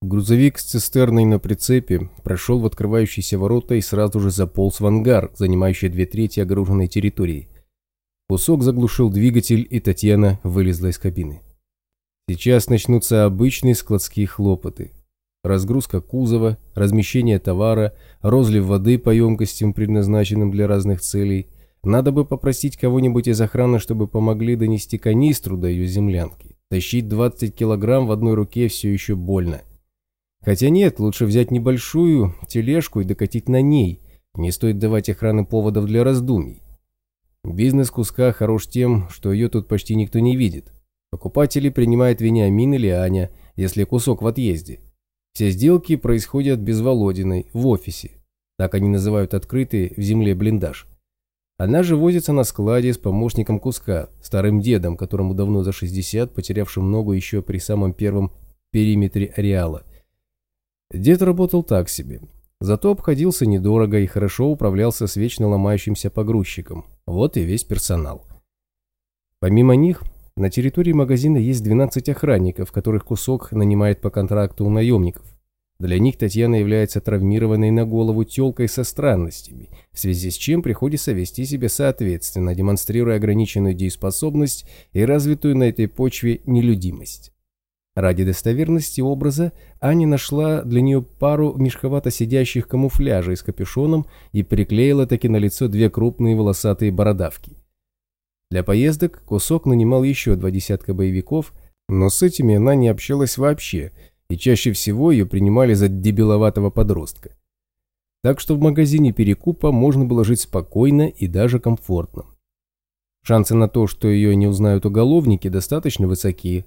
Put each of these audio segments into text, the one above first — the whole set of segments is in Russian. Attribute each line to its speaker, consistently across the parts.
Speaker 1: Грузовик с цистерной на прицепе прошел в открывающиеся ворота и сразу же заполз в ангар, занимающий две трети огороженной территории. Кусок заглушил двигатель, и Татьяна вылезла из кабины. Сейчас начнутся обычные складские хлопоты. Разгрузка кузова, размещение товара, розлив воды по емкостям, предназначенным для разных целей. Надо бы попросить кого-нибудь из охраны, чтобы помогли донести канистру до ее землянки. Тащить 20 килограмм в одной руке все еще больно. Хотя нет, лучше взять небольшую тележку и докатить на ней. Не стоит давать охраны поводов для раздумий. Бизнес куска хорош тем, что ее тут почти никто не видит. Покупатели принимают Вениамин или Аня, если кусок в отъезде. Все сделки происходят без Володиной, в офисе. Так они называют открытый в земле блиндаж. Она же возится на складе с помощником куска, старым дедом, которому давно за 60, потерявшим ногу еще при самом первом периметре ареала. Дед работал так себе. Зато обходился недорого и хорошо управлялся с вечно ломающимся погрузчиком. Вот и весь персонал. Помимо них, на территории магазина есть 12 охранников, которых кусок нанимает по контракту у наемников. Для них Татьяна является травмированной на голову телкой со странностями, в связи с чем приходится вести себя соответственно, демонстрируя ограниченную дееспособность и развитую на этой почве нелюдимость. Ради достоверности образа Аня нашла для нее пару мешковато сидящих камуфляжей с капюшоном и приклеила таки на лицо две крупные волосатые бородавки. Для поездок Кусок нанимал еще два десятка боевиков, но с этими она не общалась вообще, и чаще всего ее принимали за дебиловатого подростка. Так что в магазине Перекупа можно было жить спокойно и даже комфортно. Шансы на то, что ее не узнают уголовники, достаточно высоки.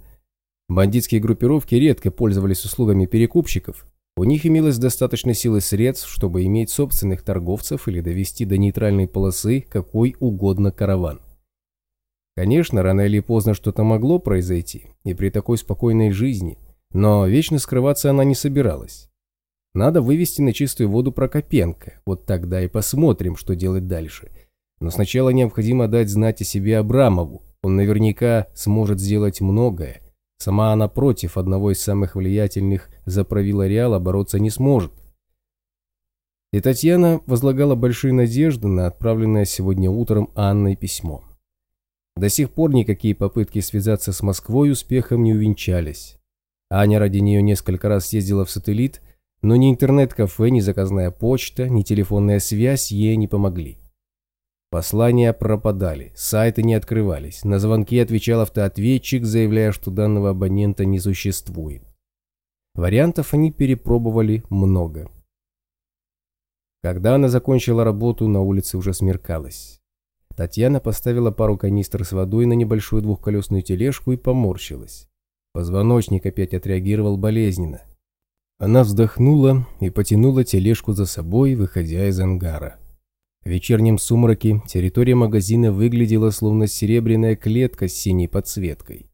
Speaker 1: Бандитские группировки редко пользовались услугами перекупщиков. У них имелось достаточно силы средств, чтобы иметь собственных торговцев или довести до нейтральной полосы какой угодно караван. Конечно, рано или поздно что-то могло произойти, и при такой спокойной жизни, но вечно скрываться она не собиралась. Надо вывести на чистую воду Прокопенко, вот тогда и посмотрим, что делать дальше. Но сначала необходимо дать знать о себе Абрамову, он наверняка сможет сделать многое. Сама она против одного из самых влиятельных за правила Реала бороться не сможет. И Татьяна возлагала большие надежды на отправленное сегодня утром Анной письмо. До сих пор никакие попытки связаться с Москвой успехом не увенчались. Аня ради нее несколько раз съездила в сателлит, но ни интернет-кафе, ни заказная почта, ни телефонная связь ей не помогли. Послания пропадали, сайты не открывались, на звонки отвечал автоответчик, заявляя, что данного абонента не существует. Вариантов они перепробовали много. Когда она закончила работу, на улице уже смеркалось. Татьяна поставила пару канистр с водой на небольшую двухколесную тележку и поморщилась. Позвоночник опять отреагировал болезненно. Она вздохнула и потянула тележку за собой, выходя из ангара. В вечернем сумраке территория магазина выглядела словно серебряная клетка с синей подсветкой.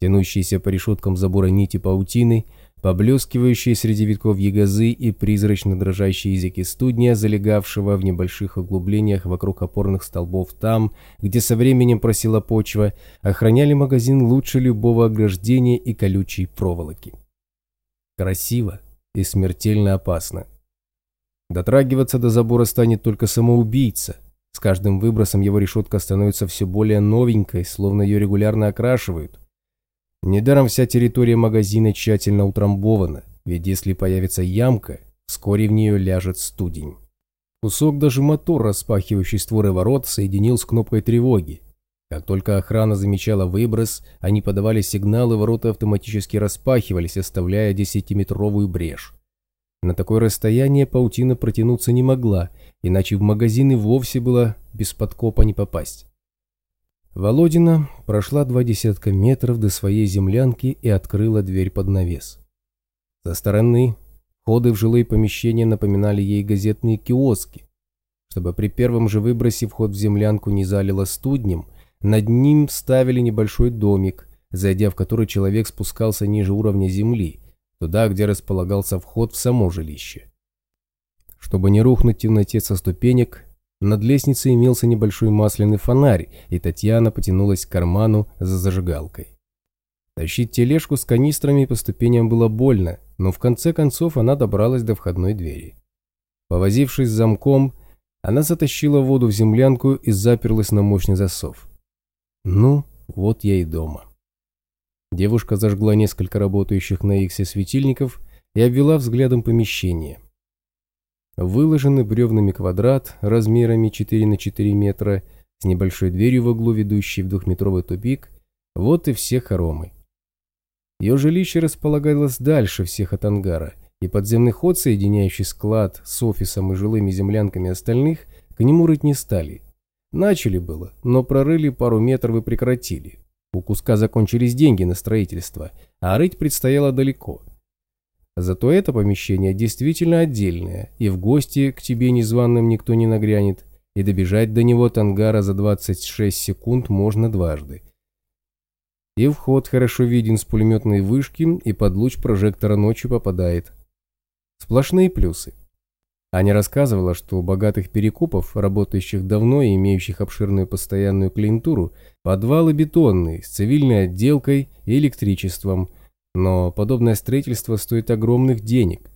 Speaker 1: Тянущиеся по решеткам забора нити паутины – Поблескивающие среди витков ягозы и призрачно дрожащие языки студня, залегавшего в небольших углублениях вокруг опорных столбов там, где со временем просила почва, охраняли магазин лучше любого ограждения и колючей проволоки. Красиво и смертельно опасно. Дотрагиваться до забора станет только самоубийца. С каждым выбросом его решетка становится все более новенькой, словно ее регулярно окрашивают. Недаром вся территория магазина тщательно утрамбована, ведь если появится ямка, вскоре в нее ляжет студень. Кусок даже мотор, распахивающий створы ворот, соединил с кнопкой тревоги. Как только охрана замечала выброс, они подавали сигналы, ворота автоматически распахивались, оставляя десятиметровую брешь. На такое расстояние паутина протянуться не могла, иначе в магазин и вовсе было без подкопа не попасть. Володина прошла два десятка метров до своей землянки и открыла дверь под навес. Со стороны ходы в жилые помещения напоминали ей газетные киоски. Чтобы при первом же выбросе вход в землянку не залило студнем, над ним ставили небольшой домик, зайдя в который человек спускался ниже уровня земли, туда, где располагался вход в само жилище. Чтобы не рухнуть в темноте со ступенек, над лестницей имелся небольшой масляный фонарь, и Татьяна потянулась к карману за зажигалкой. Тащить тележку с канистрами по ступеням было больно, но в конце концов она добралась до входной двери. Повозившись с замком, она затащила воду в землянку и заперлась на мощный засов. Ну, вот я и дома. Девушка зажгла несколько работающих на Иксе светильников и обвела взглядом помещение. Выложенный бревнами квадрат размерами 4 на 4 метра с небольшой дверью в углу, ведущей в двухметровый тупик, вот и все хоромы. Ее жилище располагалось дальше всех от ангара, и подземный ход, соединяющий склад с офисом и жилыми землянками остальных, к нему рыть не стали. Начали было, но прорыли пару метров и прекратили. У куска закончились деньги на строительство, а рыть предстояло далеко. Зато это помещение действительно отдельное, и в гости к тебе незваным никто не нагрянет, и добежать до него от ангара за 26 секунд можно дважды. И вход хорошо виден с пулеметной вышки, и под луч прожектора ночью попадает. Сплошные плюсы. Аня рассказывала, что у богатых перекупов, работающих давно и имеющих обширную постоянную клиентуру, подвалы бетонные, с цивильной отделкой и электричеством, но подобное строительство стоит огромных денег.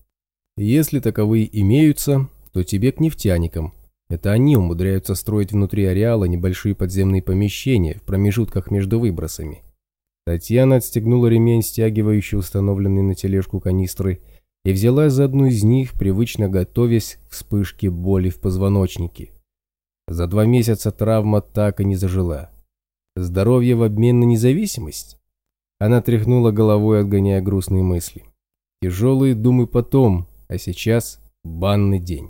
Speaker 1: Если таковые имеются, то тебе к нефтяникам. Это они умудряются строить внутри ареала небольшие подземные помещения в промежутках между выбросами. Татьяна отстегнула ремень, стягивающий установленный на тележку канистры, и взялась за одну из них, привычно готовясь к вспышке боли в позвоночнике. За два месяца травма так и не зажила. Здоровье в обмен на независимость? Она тряхнула головой, отгоняя грустные мысли. Тяжелые думы потом, а сейчас банный день.